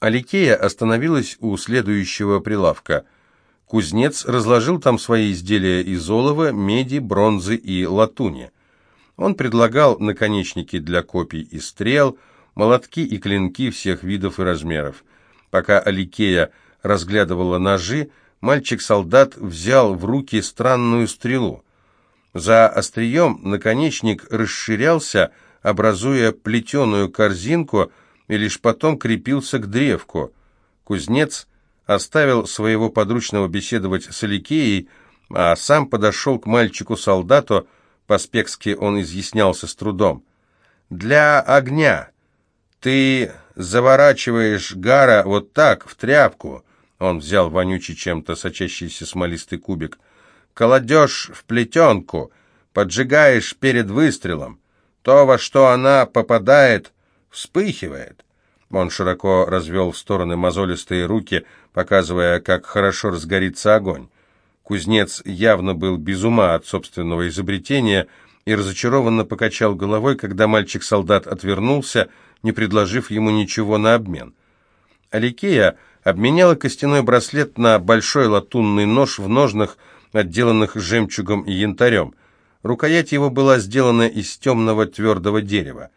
Аликея остановилась у следующего прилавка. Кузнец разложил там свои изделия из олова, меди, бронзы и латуни. Он предлагал наконечники для копий и стрел, молотки и клинки всех видов и размеров. Пока Аликея разглядывала ножи, мальчик-солдат взял в руки странную стрелу. За острием наконечник расширялся, образуя плетеную корзинку, и лишь потом крепился к древку. Кузнец оставил своего подручного беседовать с Аликеей, а сам подошел к мальчику-солдату, по-спекски он изъяснялся с трудом. «Для огня. Ты заворачиваешь гара вот так, в тряпку». Он взял вонючий чем-то сочащийся смолистый кубик. «Кладешь в плетенку, поджигаешь перед выстрелом. То, во что она попадает, вспыхивает». Он широко развел в стороны мозолистые руки, показывая, как хорошо разгорится огонь. Кузнец явно был без ума от собственного изобретения и разочарованно покачал головой, когда мальчик-солдат отвернулся, не предложив ему ничего на обмен. Аликея обменяла костяной браслет на большой латунный нож в ножнах, отделанных жемчугом и янтарем. Рукоять его была сделана из темного твердого дерева.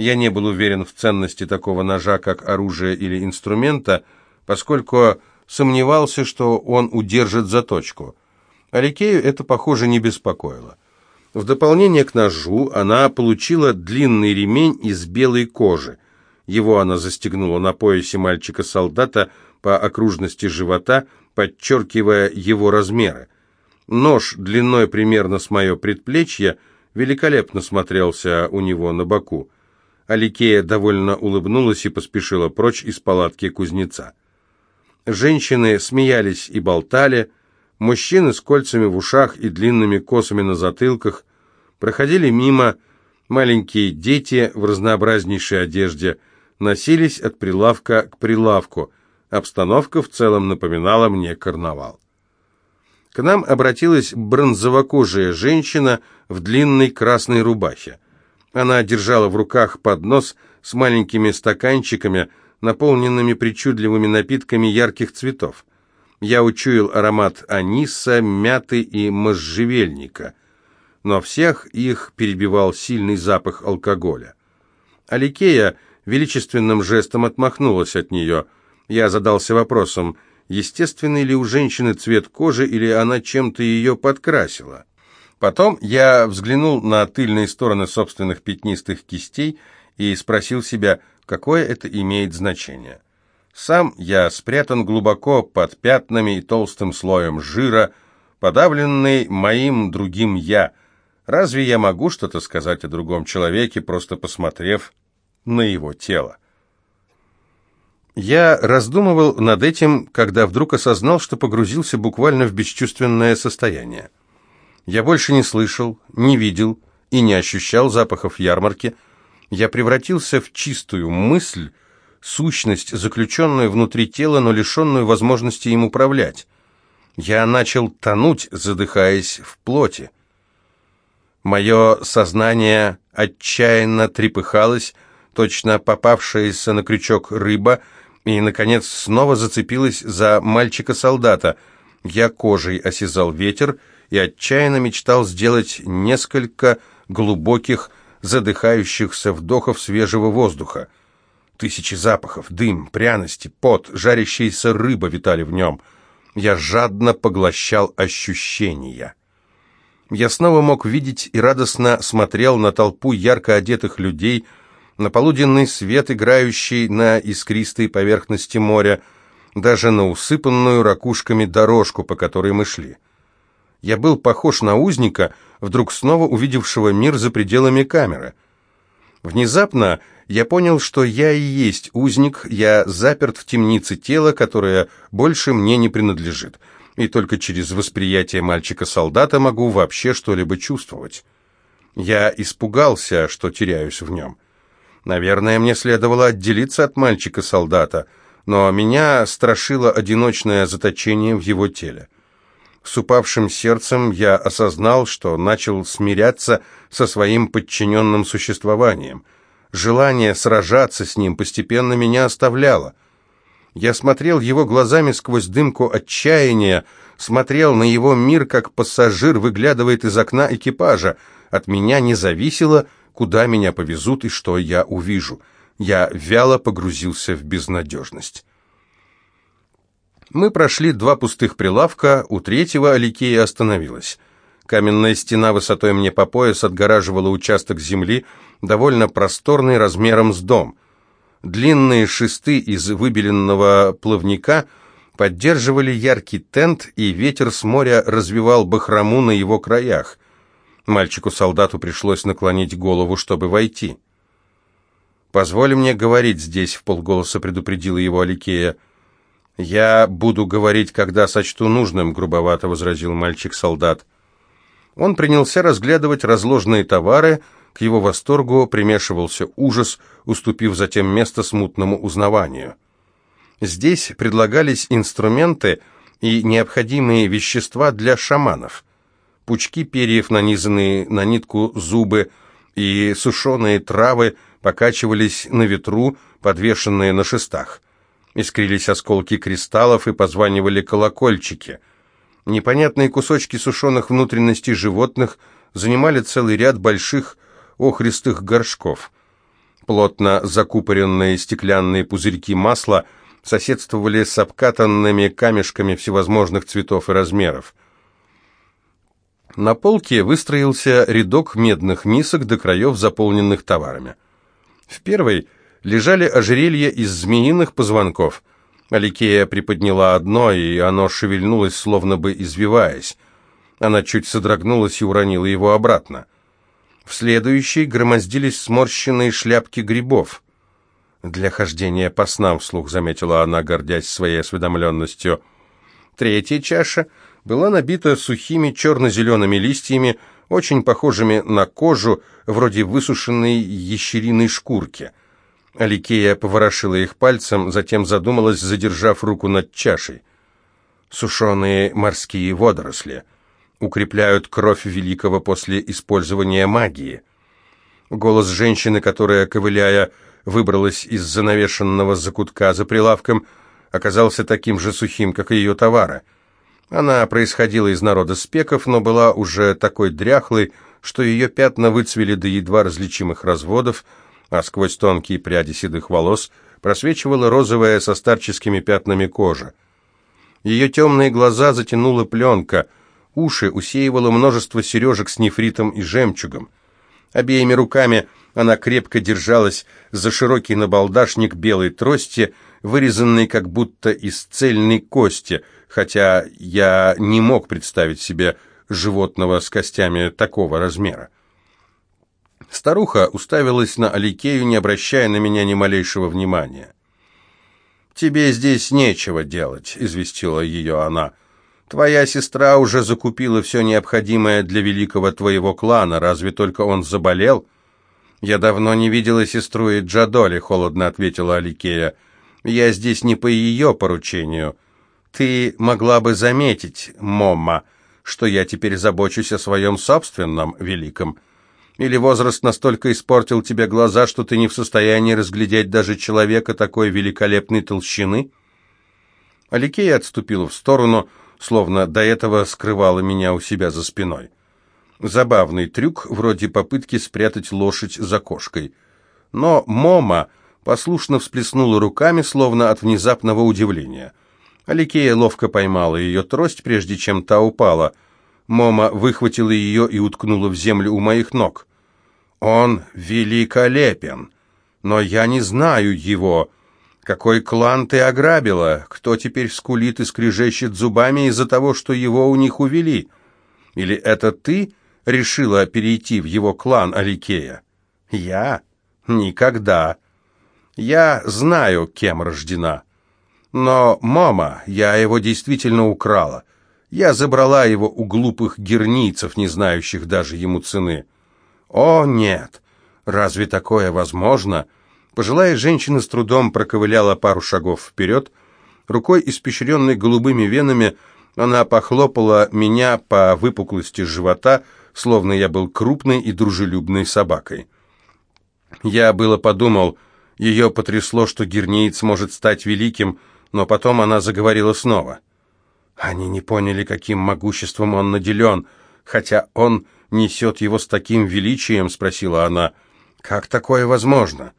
Я не был уверен в ценности такого ножа как оружия или инструмента, поскольку сомневался, что он удержит заточку. Аликею это, похоже, не беспокоило. В дополнение к ножу она получила длинный ремень из белой кожи. Его она застегнула на поясе мальчика-солдата по окружности живота, подчеркивая его размеры. Нож длиной примерно с мое предплечье великолепно смотрелся у него на боку. Аликея довольно улыбнулась и поспешила прочь из палатки кузнеца. Женщины смеялись и болтали, мужчины с кольцами в ушах и длинными косами на затылках проходили мимо, маленькие дети в разнообразнейшей одежде носились от прилавка к прилавку. Обстановка в целом напоминала мне карнавал. К нам обратилась бронзовокожая женщина в длинной красной рубахе. Она держала в руках поднос с маленькими стаканчиками, наполненными причудливыми напитками ярких цветов. Я учуял аромат аниса, мяты и можжевельника, но всех их перебивал сильный запах алкоголя. Аликея величественным жестом отмахнулась от нее. Я задался вопросом, естественный ли у женщины цвет кожи или она чем-то ее подкрасила. Потом я взглянул на тыльные стороны собственных пятнистых кистей и спросил себя, какое это имеет значение. Сам я спрятан глубоко под пятнами и толстым слоем жира, подавленный моим другим «я». Разве я могу что-то сказать о другом человеке, просто посмотрев на его тело? Я раздумывал над этим, когда вдруг осознал, что погрузился буквально в бесчувственное состояние. Я больше не слышал, не видел и не ощущал запахов ярмарки, я превратился в чистую мысль, сущность, заключенную внутри тела, но лишенную возможности им управлять. Я начал тонуть, задыхаясь в плоти. Мое сознание отчаянно трепыхалось, точно попавшаяся на крючок рыба, и, наконец, снова зацепилась за мальчика-солдата. Я кожей осязал ветер и отчаянно мечтал сделать несколько глубоких, задыхающихся вдохов свежего воздуха. Тысячи запахов, дым, пряности, пот, жарящаяся рыба витали в нем. Я жадно поглощал ощущения. Я снова мог видеть и радостно смотрел на толпу ярко одетых людей, на полуденный свет, играющий на искристой поверхности моря, даже на усыпанную ракушками дорожку, по которой мы шли. Я был похож на узника, вдруг снова увидевшего мир за пределами камеры. Внезапно я понял, что я и есть узник, я заперт в темнице тела, которое больше мне не принадлежит, и только через восприятие мальчика-солдата могу вообще что-либо чувствовать. Я испугался, что теряюсь в нем. Наверное, мне следовало отделиться от мальчика-солдата, но меня страшило одиночное заточение в его теле. С упавшим сердцем я осознал, что начал смиряться со своим подчиненным существованием. Желание сражаться с ним постепенно меня оставляло. Я смотрел его глазами сквозь дымку отчаяния, смотрел на его мир, как пассажир выглядывает из окна экипажа. От меня не зависело, куда меня повезут и что я увижу. Я вяло погрузился в безнадежность. Мы прошли два пустых прилавка, у третьего Аликея остановилась. Каменная стена высотой мне по пояс отгораживала участок земли, довольно просторный размером с дом. Длинные шесты из выбеленного плавника поддерживали яркий тент, и ветер с моря развивал бахрому на его краях. Мальчику-солдату пришлось наклонить голову, чтобы войти. «Позволь мне говорить здесь», — в полголоса предупредила его Аликея. «Я буду говорить, когда сочту нужным», — грубовато возразил мальчик-солдат. Он принялся разглядывать разложенные товары, к его восторгу примешивался ужас, уступив затем место смутному узнаванию. Здесь предлагались инструменты и необходимые вещества для шаманов. Пучки перьев, нанизанные на нитку зубы, и сушеные травы покачивались на ветру, подвешенные на шестах. Искрились осколки кристаллов и позванивали колокольчики. Непонятные кусочки сушеных внутренностей животных занимали целый ряд больших охристых горшков. Плотно закупоренные стеклянные пузырьки масла соседствовали с обкатанными камешками всевозможных цветов и размеров. На полке выстроился рядок медных мисок до краев, заполненных товарами. В первой лежали ожерелья из змеиных позвонков. Аликея приподняла одно, и оно шевельнулось, словно бы извиваясь. Она чуть содрогнулась и уронила его обратно. В следующей громоздились сморщенные шляпки грибов. «Для хождения по снам», — вслух заметила она, гордясь своей осведомленностью. Третья чаша была набита сухими черно-зелеными листьями, очень похожими на кожу, вроде высушенной ящериной шкурки. Аликея поворошила их пальцем, затем задумалась, задержав руку над чашей. Сушеные морские водоросли — укрепляют кровь великого после использования магии. Голос женщины, которая, ковыляя, выбралась из занавешенного закутка за прилавком, оказался таким же сухим, как и ее товары. Она происходила из народа спеков, но была уже такой дряхлой, что ее пятна выцвели до едва различимых разводов, а сквозь тонкие пряди седых волос просвечивала розовая со старческими пятнами кожа. Ее темные глаза затянула пленка — Уши усеивало множество сережек с нефритом и жемчугом. Обеими руками она крепко держалась за широкий набалдашник белой трости, вырезанный как будто из цельной кости, хотя я не мог представить себе животного с костями такого размера. Старуха уставилась на Аликею, не обращая на меня ни малейшего внимания. «Тебе здесь нечего делать», — известила ее она. Твоя сестра уже закупила все необходимое для великого твоего клана, разве только он заболел?» «Я давно не видела сестру и Джадоли», — холодно ответила Аликея. «Я здесь не по ее поручению. Ты могла бы заметить, Момма, что я теперь забочусь о своем собственном великом. Или возраст настолько испортил тебе глаза, что ты не в состоянии разглядеть даже человека такой великолепной толщины?» Аликея отступила в сторону, — словно до этого скрывала меня у себя за спиной. Забавный трюк, вроде попытки спрятать лошадь за кошкой. Но Мома послушно всплеснула руками, словно от внезапного удивления. Аликея ловко поймала ее трость, прежде чем та упала. Мома выхватила ее и уткнула в землю у моих ног. «Он великолепен, но я не знаю его», какой клан ты ограбила? Кто теперь скулит и скрежещет зубами из-за того, что его у них увели? Или это ты решила перейти в его клан Аликея? Я? Никогда. Я знаю, кем рождена. Но, мама, я его действительно украла. Я забрала его у глупых герницев, не знающих даже ему цены. О, нет! Разве такое возможно?» Пожилая женщина с трудом проковыляла пару шагов вперед. Рукой, испещренной голубыми венами, она похлопала меня по выпуклости живота, словно я был крупной и дружелюбной собакой. Я было подумал, ее потрясло, что гернеец может стать великим, но потом она заговорила снова. Они не поняли, каким могуществом он наделен, хотя он несет его с таким величием, спросила она. Как такое возможно?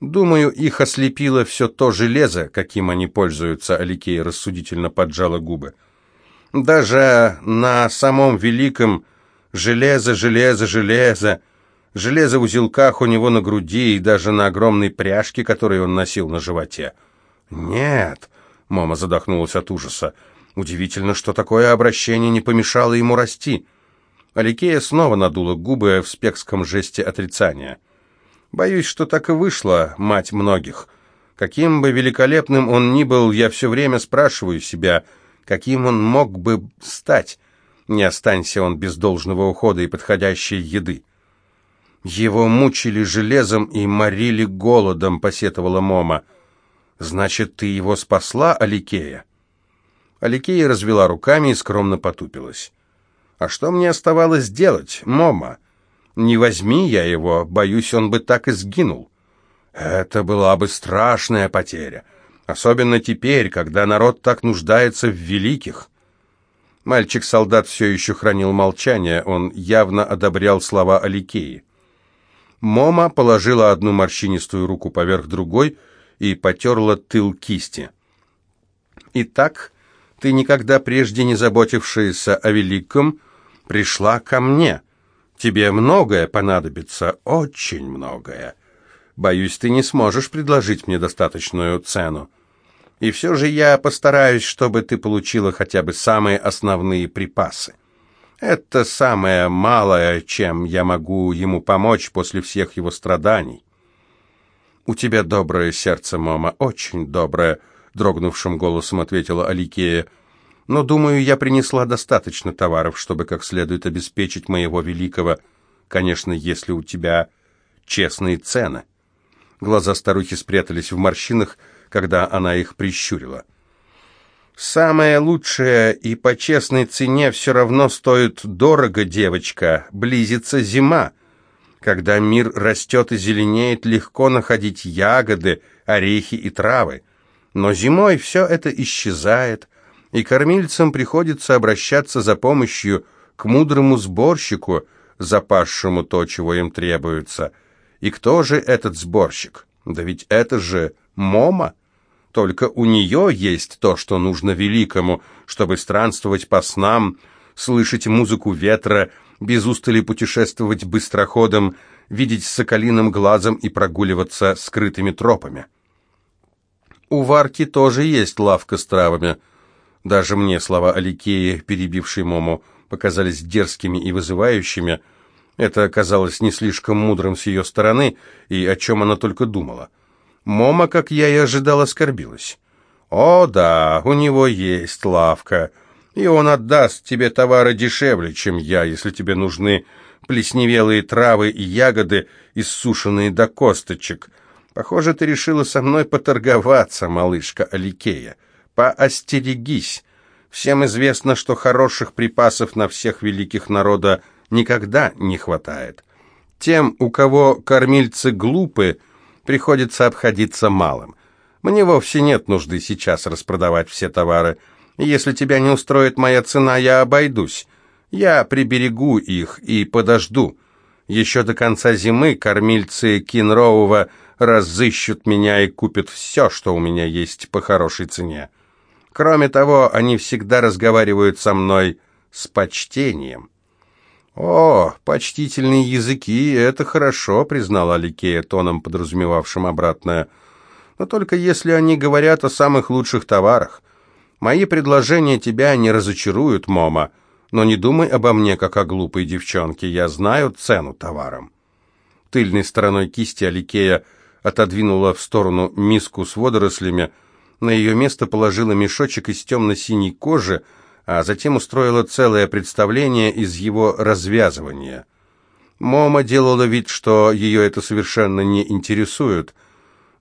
Думаю, их ослепило все то железо, каким они пользуются, Аликея рассудительно поджала губы. Даже на самом великом железо, железо, железо, железо в узелках у него на груди и даже на огромной пряжке, которую он носил на животе. «Нет», — мама задохнулась от ужаса, — «удивительно, что такое обращение не помешало ему расти». Аликея снова надула губы в спекском жесте отрицания. «Боюсь, что так и вышло, мать многих. Каким бы великолепным он ни был, я все время спрашиваю себя — каким он мог бы стать, не останься он без должного ухода и подходящей еды. Его мучили железом и морили голодом, посетовала Мома. Значит, ты его спасла, Аликея? Аликея развела руками и скромно потупилась. А что мне оставалось делать, Мома? Не возьми я его, боюсь, он бы так и сгинул. Это была бы страшная потеря. Особенно теперь, когда народ так нуждается в великих. Мальчик-солдат все еще хранил молчание, он явно одобрял слова Аликеи. Мома положила одну морщинистую руку поверх другой и потерла тыл кисти. «Итак, ты, никогда прежде не заботившаяся о великом, пришла ко мне. Тебе многое понадобится, очень многое. Боюсь, ты не сможешь предложить мне достаточную цену. И все же я постараюсь, чтобы ты получила хотя бы самые основные припасы. Это самое малое, чем я могу ему помочь после всех его страданий. У тебя доброе сердце, мама, очень доброе, дрогнувшим голосом ответила Аликея. Но, думаю, я принесла достаточно товаров, чтобы как следует обеспечить моего великого, конечно, если у тебя честные цены. Глаза старухи спрятались в морщинах, когда она их прищурила. «Самое лучшее и по честной цене все равно стоит дорого, девочка. Близится зима. Когда мир растет и зеленеет, легко находить ягоды, орехи и травы. Но зимой все это исчезает, и кормильцам приходится обращаться за помощью к мудрому сборщику, запасшему то, чего им требуется. И кто же этот сборщик? Да ведь это же Мома? Только у нее есть то, что нужно великому, чтобы странствовать по снам, слышать музыку ветра, без устали путешествовать быстроходом, видеть соколиным глазом и прогуливаться скрытыми тропами. У Варки тоже есть лавка с травами. Даже мне слова Аликеи, перебившей Мому, показались дерзкими и вызывающими. Это оказалось не слишком мудрым с ее стороны, и о чем она только думала. Мома, как я и ожидал, оскорбилась. «О, да, у него есть лавка, и он отдаст тебе товары дешевле, чем я, если тебе нужны плесневелые травы и ягоды, иссушенные до косточек. Похоже, ты решила со мной поторговаться, малышка Аликея. Поостерегись. Всем известно, что хороших припасов на всех великих народа никогда не хватает. Тем, у кого кормильцы глупы, приходится обходиться малым. Мне вовсе нет нужды сейчас распродавать все товары. Если тебя не устроит моя цена, я обойдусь. Я приберегу их и подожду. Еще до конца зимы кормильцы Кинроува разыщут меня и купят все, что у меня есть по хорошей цене. Кроме того, они всегда разговаривают со мной с почтением». «О, почтительные языки, это хорошо», — признала Аликея тоном, подразумевавшим обратное. «Но только если они говорят о самых лучших товарах. Мои предложения тебя не разочаруют, Мома, но не думай обо мне, как о глупой девчонке, я знаю цену товарам». Тыльной стороной кисти Аликея отодвинула в сторону миску с водорослями, на ее место положила мешочек из темно-синей кожи, а затем устроила целое представление из его развязывания. Мома делала вид, что ее это совершенно не интересует,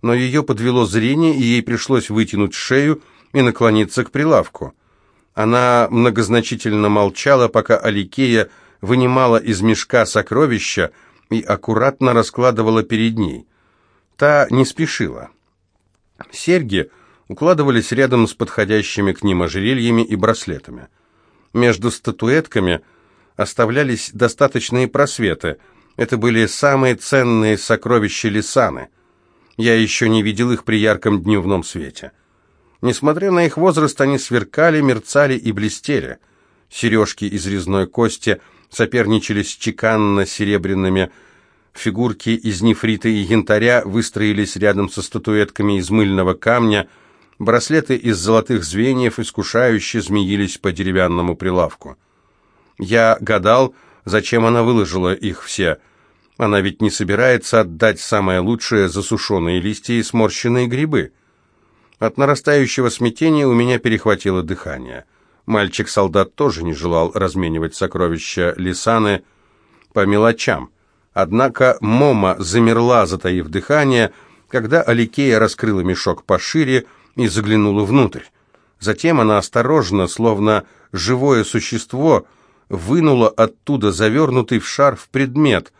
но ее подвело зрение, и ей пришлось вытянуть шею и наклониться к прилавку. Она многозначительно молчала, пока Аликея вынимала из мешка сокровища и аккуратно раскладывала перед ней. Та не спешила. Серьги укладывались рядом с подходящими к ним ожерельями и браслетами. Между статуэтками оставлялись достаточные просветы. Это были самые ценные сокровища Лисаны. Я еще не видел их при ярком дневном свете. Несмотря на их возраст, они сверкали, мерцали и блестели. Сережки из резной кости соперничали с чеканно-серебряными Фигурки из нефрита и янтаря выстроились рядом со статуэтками из мыльного камня, браслеты из золотых звеньев искушающе змеились по деревянному прилавку. Я гадал, зачем она выложила их все. Она ведь не собирается отдать самое лучшее засушенные листья и сморщенные грибы. От нарастающего смятения у меня перехватило дыхание. Мальчик-солдат тоже не желал разменивать сокровища Лисаны по мелочам. Однако Мома замерла, затаив дыхание, когда Аликея раскрыла мешок пошире и заглянула внутрь. Затем она осторожно, словно живое существо, вынула оттуда завернутый в шарф предмет.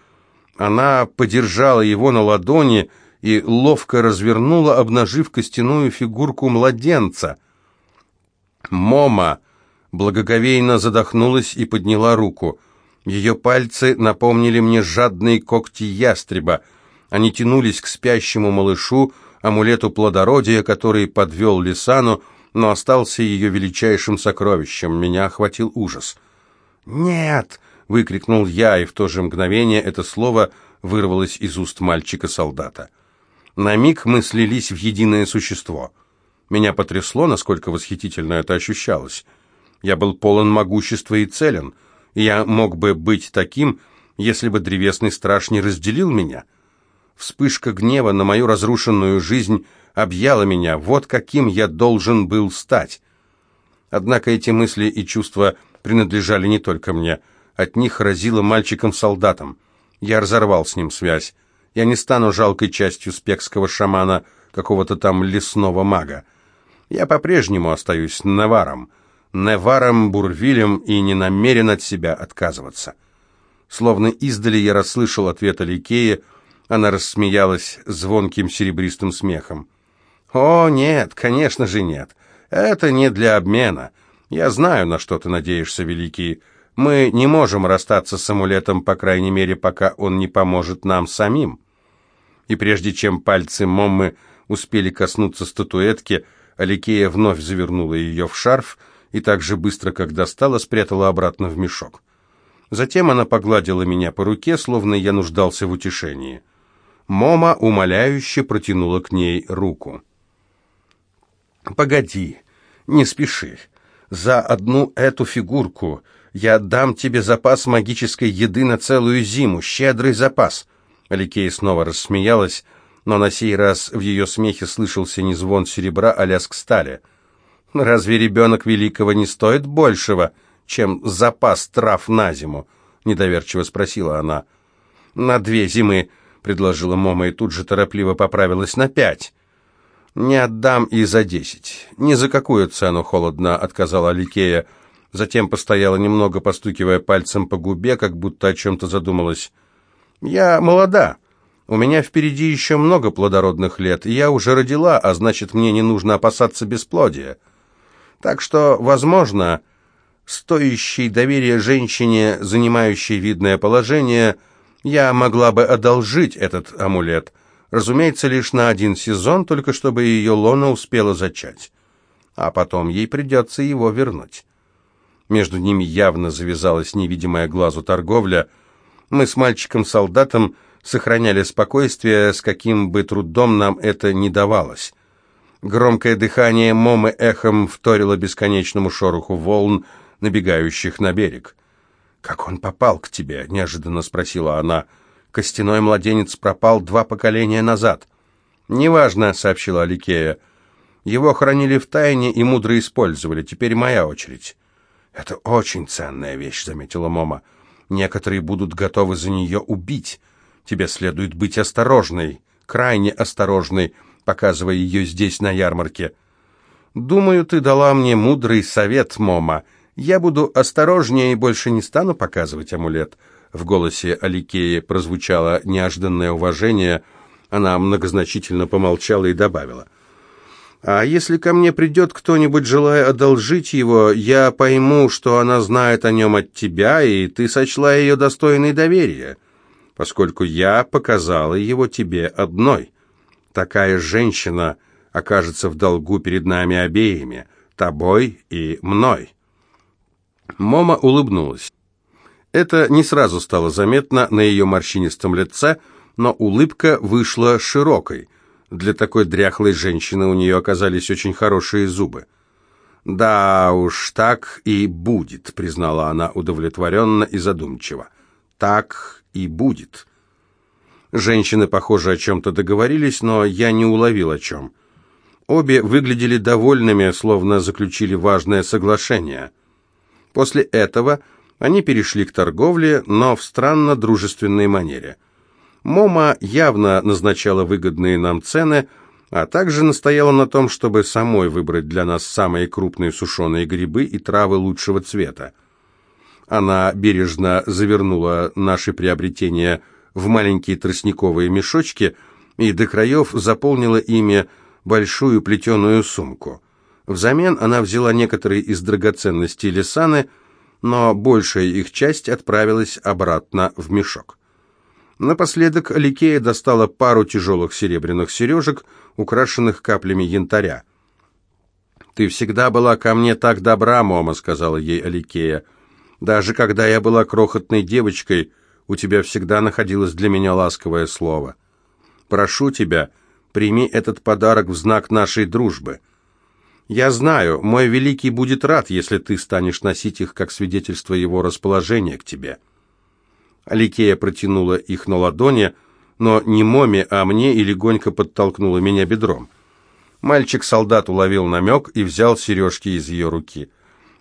Она подержала его на ладони и ловко развернула, обнажив костяную фигурку младенца. Мома благоговейно задохнулась и подняла руку. Ее пальцы напомнили мне жадные когти ястреба. Они тянулись к спящему малышу, амулету плодородия, который подвел Лисану, но остался ее величайшим сокровищем. Меня охватил ужас. «Нет!» — выкрикнул я, и в то же мгновение это слово вырвалось из уст мальчика-солдата. На миг мы слились в единое существо. Меня потрясло, насколько восхитительно это ощущалось. Я был полон могущества и целен — я мог бы быть таким, если бы древесный страж не разделил меня. Вспышка гнева на мою разрушенную жизнь объяла меня, вот каким я должен был стать. Однако эти мысли и чувства принадлежали не только мне. От них разило мальчиком-солдатом. Я разорвал с ним связь. Я не стану жалкой частью спекского шамана, какого-то там лесного мага. Я по-прежнему остаюсь наваром. Неваром Бурвилем и не намерен от себя отказываться. Словно издали я расслышал ответ Аликея, она рассмеялась звонким серебристым смехом. «О, нет, конечно же нет. Это не для обмена. Я знаю, на что ты надеешься, Великий. Мы не можем расстаться с амулетом, по крайней мере, пока он не поможет нам самим». И прежде чем пальцы Моммы успели коснуться статуэтки, Аликея вновь завернула ее в шарф, и так же быстро, как достала, спрятала обратно в мешок. Затем она погладила меня по руке, словно я нуждался в утешении. Мома умоляюще протянула к ней руку. «Погоди, не спеши. За одну эту фигурку я дам тебе запас магической еды на целую зиму, щедрый запас». Аликея снова рассмеялась, но на сей раз в ее смехе слышался не звон серебра, а лязг стали – Разве ребенок великого не стоит большего, чем запас трав на зиму?» — недоверчиво спросила она. «На две зимы», — предложила Мома и тут же торопливо поправилась на пять. «Не отдам и за десять. Ни за какую цену холодно», — отказала Аликея. Затем постояла немного, постукивая пальцем по губе, как будто о чем-то задумалась. «Я молода. У меня впереди еще много плодородных лет, и я уже родила, а значит, мне не нужно опасаться бесплодия». Так что, возможно, стоящей доверия женщине, занимающей видное положение, я могла бы одолжить этот амулет, разумеется, лишь на один сезон, только чтобы ее лона успела зачать. А потом ей придется его вернуть. Между ними явно завязалась невидимая глазу торговля. Мы с мальчиком-солдатом сохраняли спокойствие, с каким бы трудом нам это не давалось. Громкое дыхание Момы эхом вторило бесконечному шороху волн, набегающих на берег. «Как он попал к тебе?» — неожиданно спросила она. «Костяной младенец пропал два поколения назад». «Неважно», — сообщила Аликея. «Его хранили в тайне и мудро использовали. Теперь моя очередь». «Это очень ценная вещь», — заметила Мома. «Некоторые будут готовы за нее убить. Тебе следует быть осторожной, крайне осторожной, показывая ее здесь, на ярмарке. «Думаю, ты дала мне мудрый совет, Мома. Я буду осторожнее и больше не стану показывать амулет». В голосе Аликеи прозвучало неожиданное уважение. Она многозначительно помолчала и добавила. А если ко мне придет кто-нибудь, желая одолжить его, я пойму, что она знает о нем от тебя, и ты сочла ее достойной доверия, поскольку я показала его тебе одной. Такая женщина окажется в долгу перед нами обеими, тобой и мной». Мома улыбнулась. Это не сразу стало заметно на ее морщинистом лице, но улыбка вышла широкой – для такой дряхлой женщины у нее оказались очень хорошие зубы. «Да уж, так и будет», — признала она удовлетворенно и задумчиво. «Так и будет». Женщины, похоже, о чем-то договорились, но я не уловил о чем. Обе выглядели довольными, словно заключили важное соглашение. После этого они перешли к торговле, но в странно дружественной манере. Мома явно назначала выгодные нам цены, а также настояла на том, чтобы самой выбрать для нас самые крупные сушеные грибы и травы лучшего цвета. Она бережно завернула наши приобретения в маленькие тростниковые мешочки и до краев заполнила ими большую плетеную сумку. Взамен она взяла некоторые из драгоценностей Лисаны, но большая их часть отправилась обратно в мешок. Напоследок Аликея достала пару тяжелых серебряных сережек, украшенных каплями янтаря. «Ты всегда была ко мне так добра, Мома», — сказала ей Аликея. «Даже когда я была крохотной девочкой, у тебя всегда находилось для меня ласковое слово. Прошу тебя, прими этот подарок в знак нашей дружбы. Я знаю, мой великий будет рад, если ты станешь носить их как свидетельство его расположения к тебе». Аликея протянула их на ладони, но не Моме, а мне и легонько подтолкнула меня бедром. Мальчик-солдат уловил намек и взял сережки из ее руки.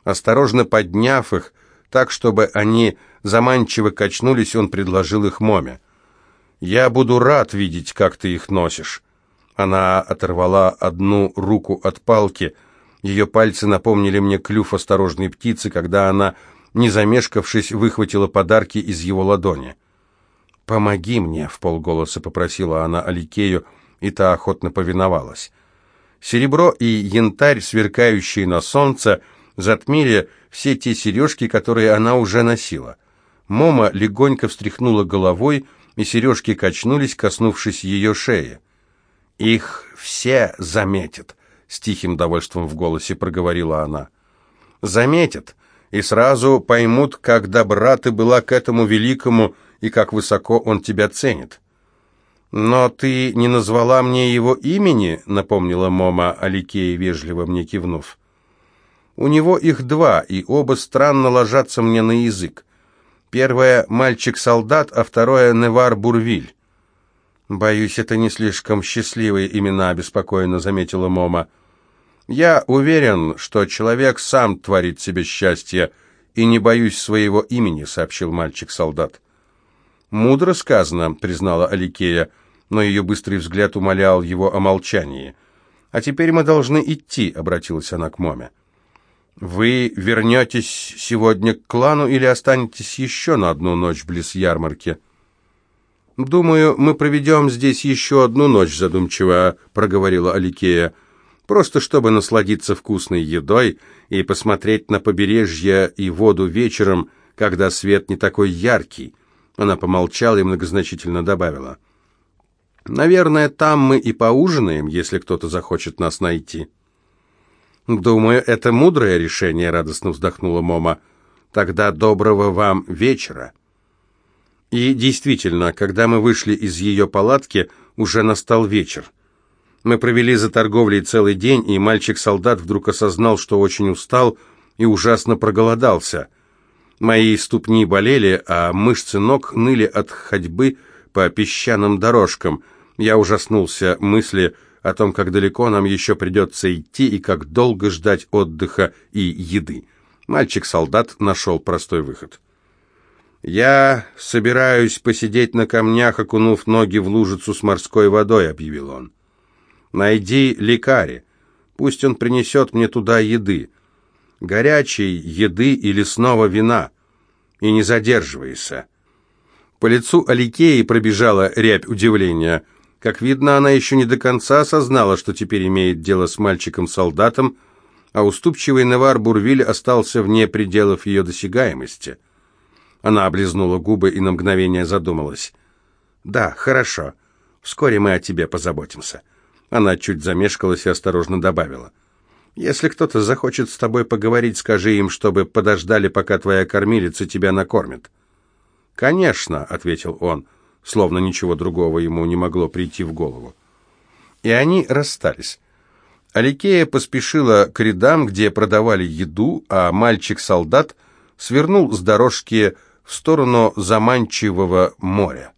Осторожно подняв их, так, чтобы они заманчиво качнулись, он предложил их Моме. «Я буду рад видеть, как ты их носишь». Она оторвала одну руку от палки. Ее пальцы напомнили мне клюв осторожной птицы, когда она не замешкавшись, выхватила подарки из его ладони. «Помоги мне», — в полголоса попросила она Аликею, и та охотно повиновалась. Серебро и янтарь, сверкающие на солнце, затмили все те сережки, которые она уже носила. Мома легонько встряхнула головой, и сережки качнулись, коснувшись ее шеи. «Их все заметят», — с тихим довольством в голосе проговорила она. «Заметят, и сразу поймут, как добра ты была к этому великому и как высоко он тебя ценит. «Но ты не назвала мне его имени?» — напомнила Мома Аликея, вежливо мне кивнув. «У него их два, и оба странно ложатся мне на язык. Первое — мальчик-солдат, а второе — Невар-Бурвиль». «Боюсь, это не слишком счастливые имена», — обеспокоенно заметила Мома. Я уверен, что человек сам творит себе счастье, и не боюсь своего имени», — сообщил мальчик-солдат. «Мудро сказано», — признала Аликея, но ее быстрый взгляд умолял его о молчании. «А теперь мы должны идти», — обратилась она к Моме. «Вы вернетесь сегодня к клану или останетесь еще на одну ночь близ ярмарки?» «Думаю, мы проведем здесь еще одну ночь», — задумчиво проговорила Аликея просто чтобы насладиться вкусной едой и посмотреть на побережье и воду вечером, когда свет не такой яркий. Она помолчала и многозначительно добавила. «Наверное, там мы и поужинаем, если кто-то захочет нас найти». «Думаю, это мудрое решение», — радостно вздохнула Мома. «Тогда доброго вам вечера». И действительно, когда мы вышли из ее палатки, уже настал вечер. Мы провели за торговлей целый день, и мальчик-солдат вдруг осознал, что очень устал и ужасно проголодался. Мои ступни болели, а мышцы ног ныли от ходьбы по песчаным дорожкам. Я ужаснулся мысли о том, как далеко нам еще придется идти и как долго ждать отдыха и еды. Мальчик-солдат нашел простой выход. «Я собираюсь посидеть на камнях, окунув ноги в лужицу с морской водой», — объявил он. Найди лекари. Пусть он принесет мне туда еды. Горячей еды и лесного вина. И не задерживайся». По лицу Аликеи пробежала рябь удивления. Как видно, она еще не до конца осознала, что теперь имеет дело с мальчиком-солдатом, а уступчивый Невар Бурвиль остался вне пределов ее досягаемости. Она облизнула губы и на мгновение задумалась. «Да, хорошо. Вскоре мы о тебе позаботимся». Она чуть замешкалась и осторожно добавила. «Если кто-то захочет с тобой поговорить, скажи им, чтобы подождали, пока твоя кормилица тебя накормит». «Конечно», — ответил он, словно ничего другого ему не могло прийти в голову. И они расстались. Аликея поспешила к рядам, где продавали еду, а мальчик-солдат свернул с дорожки в сторону заманчивого моря.